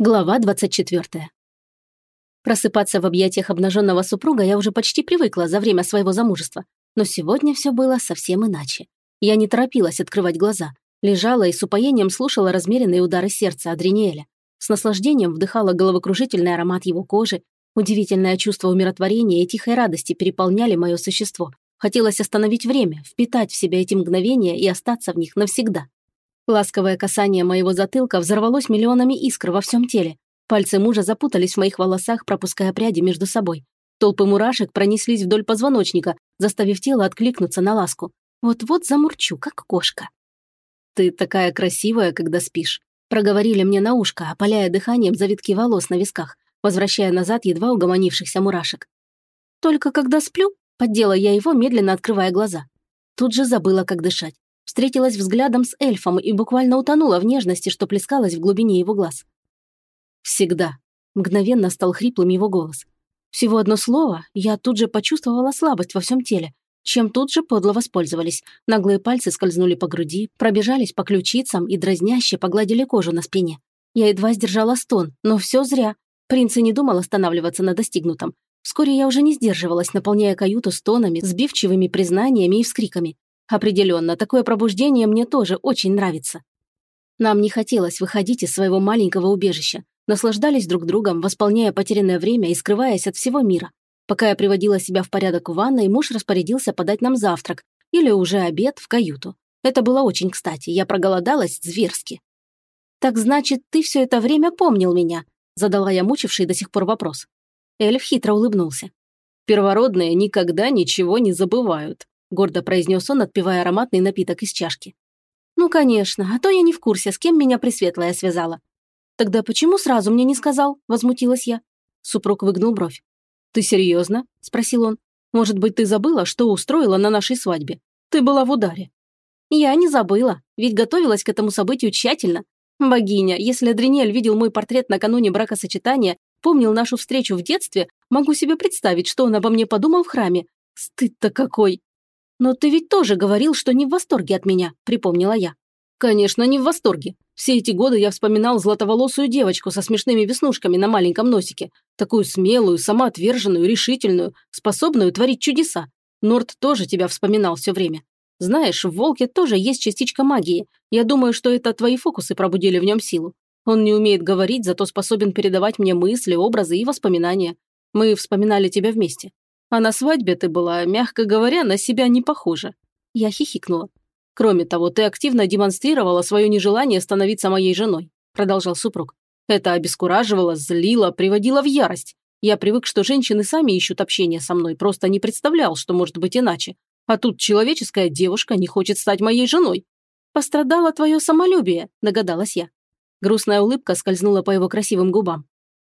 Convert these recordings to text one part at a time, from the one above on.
Глава 24. Просыпаться в объятиях обнаженного супруга я уже почти привыкла за время своего замужества, но сегодня все было совсем иначе. Я не торопилась открывать глаза, лежала и с упоением слушала размеренные удары сердца Адриниэля. С наслаждением вдыхала головокружительный аромат его кожи, удивительное чувство умиротворения и тихой радости переполняли мое существо. Хотелось остановить время, впитать в себя эти мгновения и остаться в них навсегда. Ласковое касание моего затылка взорвалось миллионами искр во всем теле. Пальцы мужа запутались в моих волосах, пропуская пряди между собой. Толпы мурашек пронеслись вдоль позвоночника, заставив тело откликнуться на ласку. Вот-вот замурчу, как кошка. «Ты такая красивая, когда спишь», – проговорили мне на ушко, опаляя дыханием завитки волос на висках, возвращая назад едва угомонившихся мурашек. «Только когда сплю», – поддела я его, медленно открывая глаза. Тут же забыла, как дышать. Встретилась взглядом с эльфом и буквально утонула в нежности, что плескалась в глубине его глаз. «Всегда», – мгновенно стал хриплым его голос. Всего одно слово, я тут же почувствовала слабость во всем теле, чем тут же подло воспользовались. Наглые пальцы скользнули по груди, пробежались по ключицам и дразняще погладили кожу на спине. Я едва сдержала стон, но все зря. Принц и не думал останавливаться на достигнутом. Вскоре я уже не сдерживалась, наполняя каюту стонами, сбивчивыми признаниями и вскриками. Определенно, такое пробуждение мне тоже очень нравится. Нам не хотелось выходить из своего маленького убежища, наслаждались друг другом, восполняя потерянное время и скрываясь от всего мира. Пока я приводила себя в порядок в ванной, муж распорядился подать нам завтрак или уже обед в каюту. Это было очень кстати, я проголодалась зверски. «Так значит, ты все это время помнил меня?» задала я мучивший до сих пор вопрос. Эльф хитро улыбнулся. «Первородные никогда ничего не забывают гордо произнес он, отпивая ароматный напиток из чашки. «Ну, конечно, а то я не в курсе, с кем меня Пресветлая связала». «Тогда почему сразу мне не сказал?» – возмутилась я. Супруг выгнул бровь. «Ты серьезно?» – спросил он. «Может быть, ты забыла, что устроила на нашей свадьбе? Ты была в ударе». «Я не забыла, ведь готовилась к этому событию тщательно. Богиня, если Адринель видел мой портрет накануне бракосочетания, помнил нашу встречу в детстве, могу себе представить, что он обо мне подумал в храме. Стыд-то какой!» «Но ты ведь тоже говорил, что не в восторге от меня», – припомнила я. «Конечно, не в восторге. Все эти годы я вспоминал златоволосую девочку со смешными веснушками на маленьком носике. Такую смелую, самоотверженную, решительную, способную творить чудеса. Норд тоже тебя вспоминал все время. Знаешь, в Волке тоже есть частичка магии. Я думаю, что это твои фокусы пробудили в нем силу. Он не умеет говорить, зато способен передавать мне мысли, образы и воспоминания. Мы вспоминали тебя вместе. А на свадьбе ты была, мягко говоря, на себя не похожа. Я хихикнула. Кроме того, ты активно демонстрировала свое нежелание становиться моей женой, продолжал супруг. Это обескураживало, злило, приводило в ярость. Я привык, что женщины сами ищут общение со мной, просто не представлял, что может быть иначе. А тут человеческая девушка не хочет стать моей женой. Пострадало твое самолюбие, догадалась я. Грустная улыбка скользнула по его красивым губам.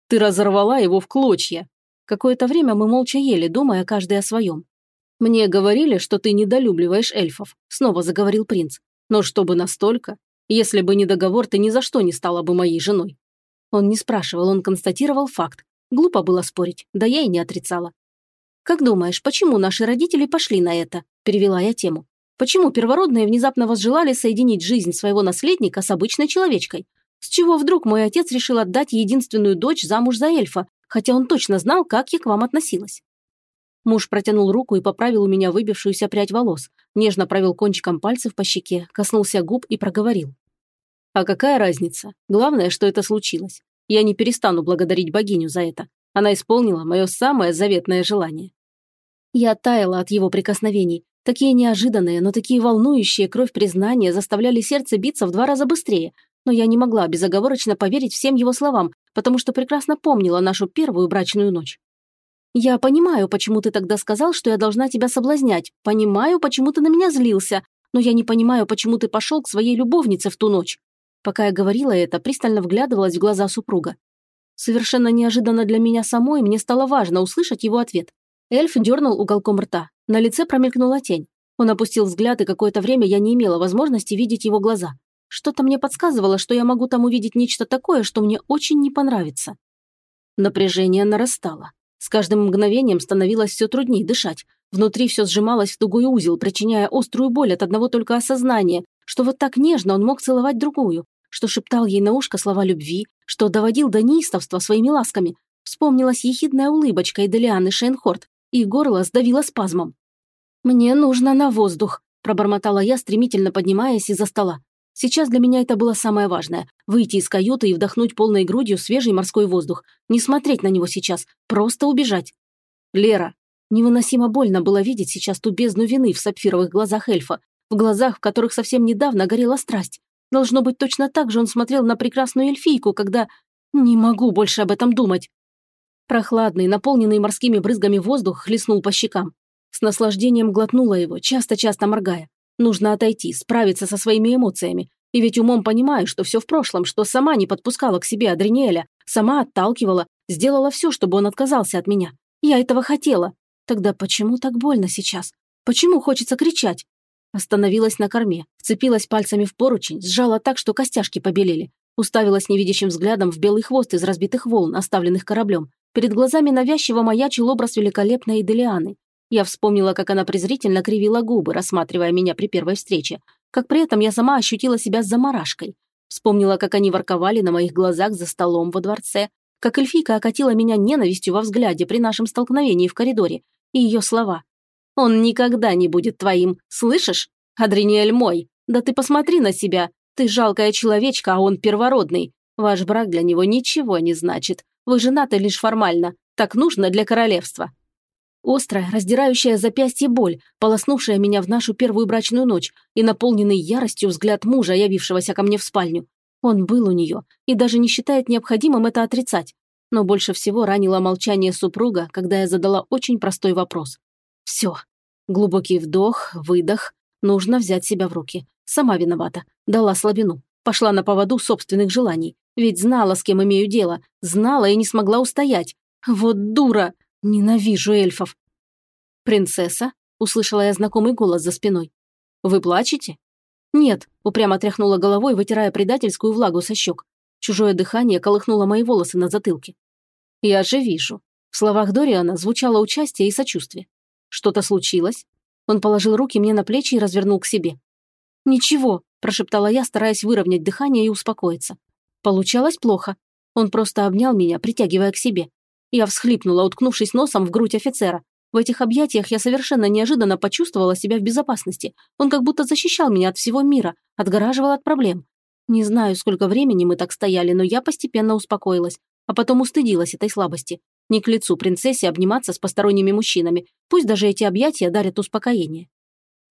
Ты разорвала его в клочья, Какое-то время мы молча ели, думая каждый о своем. «Мне говорили, что ты недолюбливаешь эльфов», – снова заговорил принц. «Но чтобы настолько? Если бы не договор, ты ни за что не стала бы моей женой». Он не спрашивал, он констатировал факт. Глупо было спорить, да я и не отрицала. «Как думаешь, почему наши родители пошли на это?» – перевела я тему. «Почему первородные внезапно возжелали соединить жизнь своего наследника с обычной человечкой? С чего вдруг мой отец решил отдать единственную дочь замуж за эльфа, хотя он точно знал, как я к вам относилась. Муж протянул руку и поправил у меня выбившуюся прядь волос, нежно провел кончиком пальцев по щеке, коснулся губ и проговорил. «А какая разница? Главное, что это случилось. Я не перестану благодарить богиню за это. Она исполнила мое самое заветное желание». Я таяла от его прикосновений. Такие неожиданные, но такие волнующие кровь признания заставляли сердце биться в два раза быстрее, но я не могла безоговорочно поверить всем его словам, потому что прекрасно помнила нашу первую брачную ночь. «Я понимаю, почему ты тогда сказал, что я должна тебя соблазнять, понимаю, почему ты на меня злился, но я не понимаю, почему ты пошел к своей любовнице в ту ночь». Пока я говорила это, пристально вглядывалась в глаза супруга. Совершенно неожиданно для меня самой мне стало важно услышать его ответ. Эльф дернул уголком рта. На лице промелькнула тень. Он опустил взгляд, и какое-то время я не имела возможности видеть его глаза. Что-то мне подсказывало, что я могу там увидеть нечто такое, что мне очень не понравится. Напряжение нарастало. С каждым мгновением становилось все труднее дышать. Внутри все сжималось в тугой узел, причиняя острую боль от одного только осознания, что вот так нежно он мог целовать другую, что шептал ей на ушко слова любви, что доводил до неистовства своими ласками. Вспомнилась ехидная улыбочка Эделианы Шейнхорт, и горло сдавило спазмом. «Мне нужно на воздух», – пробормотала я, стремительно поднимаясь из-за стола. Сейчас для меня это было самое важное – выйти из каюты и вдохнуть полной грудью свежий морской воздух. Не смотреть на него сейчас, просто убежать. Лера. Невыносимо больно было видеть сейчас ту бездну вины в сапфировых глазах эльфа, в глазах, в которых совсем недавно горела страсть. Должно быть, точно так же он смотрел на прекрасную эльфийку, когда... Не могу больше об этом думать. Прохладный, наполненный морскими брызгами воздух хлестнул по щекам. С наслаждением глотнула его, часто-часто моргая. Нужно отойти, справиться со своими эмоциями. И ведь умом понимаю, что все в прошлом, что сама не подпускала к себе Адриниэля, сама отталкивала, сделала все, чтобы он отказался от меня. Я этого хотела. Тогда почему так больно сейчас? Почему хочется кричать? Остановилась на корме, вцепилась пальцами в поручень, сжала так, что костяшки побелели. Уставилась невидящим взглядом в белый хвост из разбитых волн, оставленных кораблем. Перед глазами навязчиво маячил образ великолепной Эделианы. Я вспомнила, как она презрительно кривила губы, рассматривая меня при первой встрече. Как при этом я сама ощутила себя заморашкой. Вспомнила, как они ворковали на моих глазах за столом во дворце, как эльфийка окатила меня ненавистью во взгляде при нашем столкновении в коридоре, и ее слова. «Он никогда не будет твоим, слышишь? Адриниэль мой, да ты посмотри на себя, ты жалкая человечка, а он первородный. Ваш брак для него ничего не значит. Вы женаты лишь формально, так нужно для королевства. Острая, раздирающая запястье боль, полоснувшая меня в нашу первую брачную ночь и наполненный яростью взгляд мужа, явившегося ко мне в спальню. Он был у нее и даже не считает необходимым это отрицать. Но больше всего ранило молчание супруга, когда я задала очень простой вопрос. Все. Глубокий вдох, выдох. Нужно взять себя в руки. Сама виновата. Дала слабину. Пошла на поводу собственных желаний. Ведь знала, с кем имею дело. Знала и не смогла устоять. Вот дура! Ненавижу эльфов. «Принцесса?» – услышала я знакомый голос за спиной. «Вы плачете?» «Нет», – упрямо тряхнула головой, вытирая предательскую влагу со щек. Чужое дыхание колыхнуло мои волосы на затылке. «Я же вижу». В словах Дориана звучало участие и сочувствие. «Что-то случилось?» Он положил руки мне на плечи и развернул к себе. «Ничего», – прошептала я, стараясь выровнять дыхание и успокоиться. Получалось плохо. Он просто обнял меня, притягивая к себе. Я всхлипнула, уткнувшись носом в грудь офицера. В этих объятиях я совершенно неожиданно почувствовала себя в безопасности. Он как будто защищал меня от всего мира, отгораживал от проблем. Не знаю, сколько времени мы так стояли, но я постепенно успокоилась, а потом устыдилась этой слабости. Не к лицу принцессе обниматься с посторонними мужчинами, пусть даже эти объятия дарят успокоение.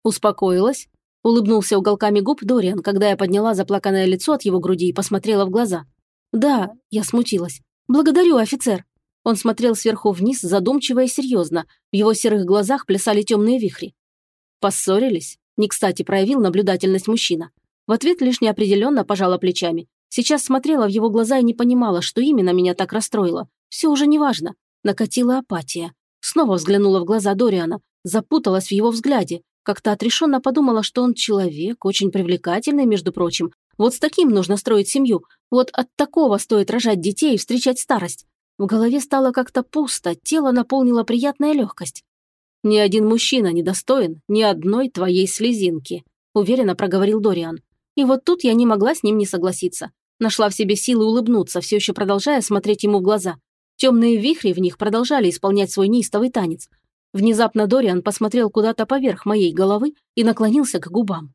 Успокоилась? Улыбнулся уголками губ Дориан, когда я подняла заплаканное лицо от его груди и посмотрела в глаза. «Да», – я смутилась. «Благодарю, офицер». Он смотрел сверху вниз, задумчиво и серьезно. В его серых глазах плясали темные вихри. Поссорились? Не кстати проявил наблюдательность мужчина. В ответ лишь неопределенно пожала плечами. Сейчас смотрела в его глаза и не понимала, что именно меня так расстроило. Все уже неважно. Накатила апатия. Снова взглянула в глаза Дориана. Запуталась в его взгляде. Как-то отрешенно подумала, что он человек, очень привлекательный, между прочим. Вот с таким нужно строить семью. Вот от такого стоит рожать детей и встречать старость. В голове стало как-то пусто, тело наполнило приятная легкость. «Ни один мужчина не достоин ни одной твоей слезинки», уверенно проговорил Дориан. И вот тут я не могла с ним не согласиться. Нашла в себе силы улыбнуться, все еще продолжая смотреть ему в глаза. Темные вихри в них продолжали исполнять свой неистовый танец. Внезапно Дориан посмотрел куда-то поверх моей головы и наклонился к губам.